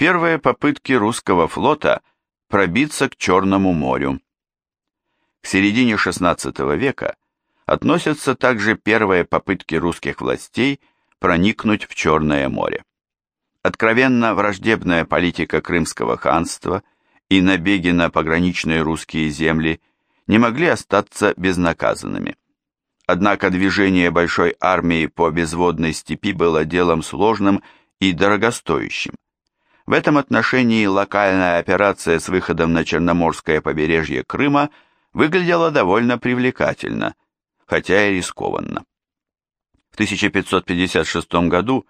первые попытки русского флота пробиться к Черному морю. К середине XVI века относятся также первые попытки русских властей проникнуть в Черное море. Откровенно враждебная политика Крымского ханства и набеги на пограничные русские земли не могли остаться безнаказанными. Однако движение большой армии по безводной степи было делом сложным и дорогостоящим. В этом отношении локальная операция с выходом на Черноморское побережье Крыма выглядела довольно привлекательно, хотя и рискованно. В 1556 году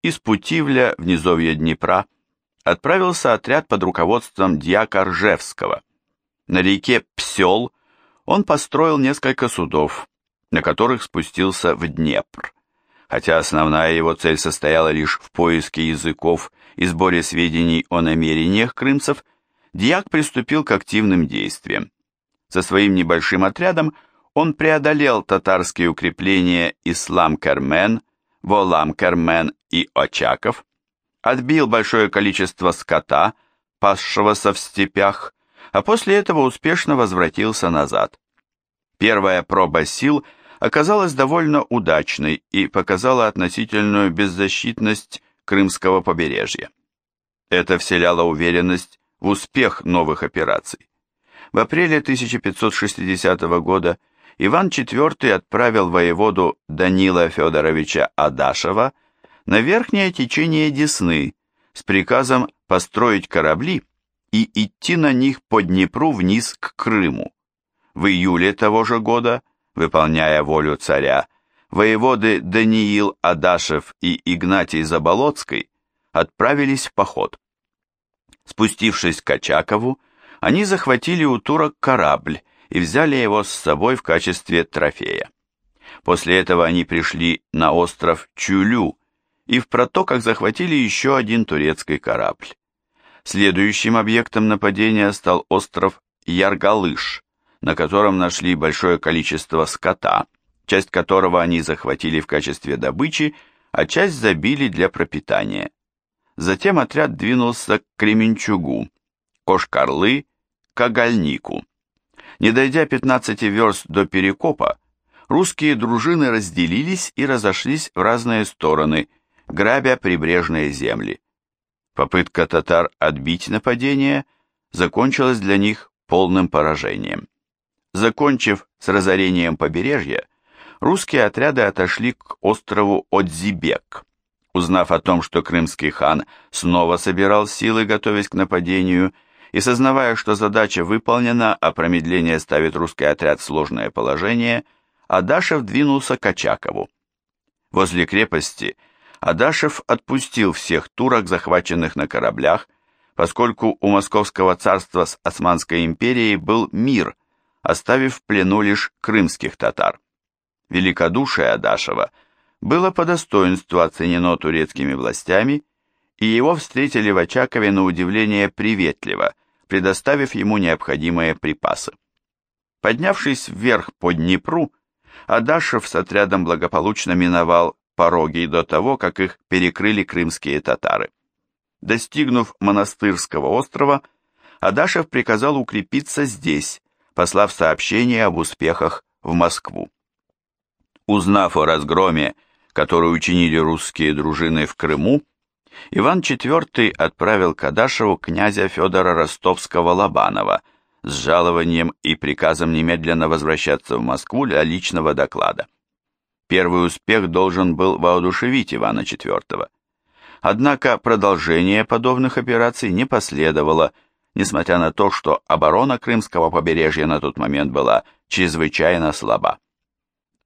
из Путивля в низовье Днепра отправился отряд под руководством дьяка Ржевского. На реке Псел он построил несколько судов, на которых спустился в Днепр. Хотя основная его цель состояла лишь в поиске языков и сборе сведений о намерениях крымцев, Дьяк приступил к активным действиям. Со своим небольшим отрядом он преодолел татарские укрепления Ислам-Кермен, Волам-Кермен и Очаков, отбил большое количество скота, пасшегося в степях, а после этого успешно возвратился назад. Первая проба сил оказалась довольно удачной и показала относительную беззащитность Крымского побережья. Это вселяло уверенность в успех новых операций. В апреле 1560 года Иван IV отправил воеводу Данила Федоровича Адашева на верхнее течение Десны с приказом построить корабли и идти на них по Днепру вниз к Крыму. В июле того же года, выполняя волю царя, воеводы Даниил Адашев и Игнатий Заболоцкий отправились в поход. Спустившись к Очакову, они захватили у турок корабль и взяли его с собой в качестве трофея. После этого они пришли на остров Чулю и в протоках захватили еще один турецкий корабль. Следующим объектом нападения стал остров Яргалыш, на котором нашли большое количество скота, часть которого они захватили в качестве добычи, а часть забили для пропитания. Затем отряд двинулся к Кременчугу, Кошкарлы, Кагальнику. Не дойдя 15 верст до Перекопа, русские дружины разделились и разошлись в разные стороны, грабя прибрежные земли. Попытка татар отбить нападение закончилась для них полным поражением. Закончив с разорением побережья, русские отряды отошли к острову Отзибек. Узнав о том, что крымский хан снова собирал силы, готовясь к нападению, и сознавая, что задача выполнена, а промедление ставит русский отряд в сложное положение, Адашев двинулся к Очакову. Возле крепости Адашев отпустил всех турок, захваченных на кораблях, поскольку у Московского царства с Османской империей был мир, оставив в плену лишь крымских татар. Великодушие Адашева было по достоинству оценено турецкими властями, и его встретили в Очакове на удивление приветливо, предоставив ему необходимые припасы. Поднявшись вверх по Днепру, Адашев с отрядом благополучно миновал пороги до того, как их перекрыли крымские татары. Достигнув монастырского острова, Адашев приказал укрепиться здесь, послав сообщение об успехах в Москву. Узнав о разгроме, который учинили русские дружины в Крыму, Иван IV отправил Кадашеву князя Федора Ростовского-Лобанова с жалованием и приказом немедленно возвращаться в Москву для личного доклада. Первый успех должен был воодушевить Ивана IV. Однако продолжение подобных операций не последовало, несмотря на то, что оборона Крымского побережья на тот момент была чрезвычайно слаба.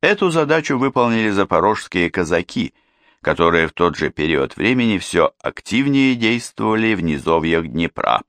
Эту задачу выполнили запорожские казаки – которые в тот же период времени все активнее действовали в низовьях Днепра.